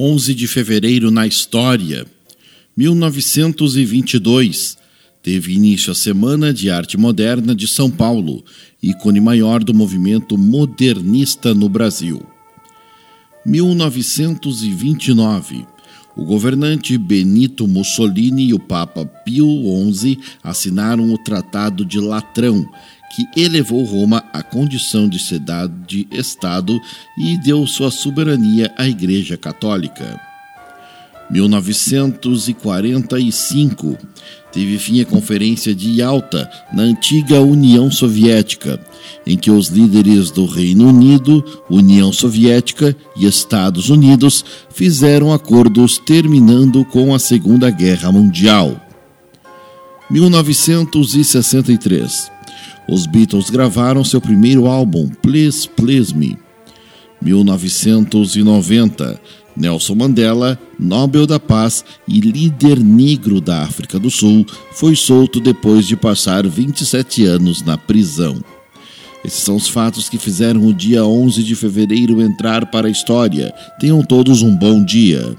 11 de fevereiro na história. 1922. Teve início a Semana de Arte Moderna de São Paulo, ícone maior do movimento modernista no Brasil. 1929. O governante Benito Mussolini e o Papa Pio XI assinaram o Tratado de Latrão, que elevou Roma à condição de cidade-estado e deu sua soberania à Igreja Católica. 1945 teve fim a Conferência de Yalta, na antiga União Soviética, em que os líderes do Reino Unido, União Soviética e Estados Unidos fizeram acordos terminando com a Segunda Guerra Mundial. 1963 os Beatles gravaram seu primeiro álbum, Please Please Me. 1990, Nelson Mandela, Nobel da Paz e líder negro da África do Sul, foi solto depois de passar 27 anos na prisão. Esses são os fatos que fizeram o dia 11 de fevereiro entrar para a história. Tenham todos um bom dia.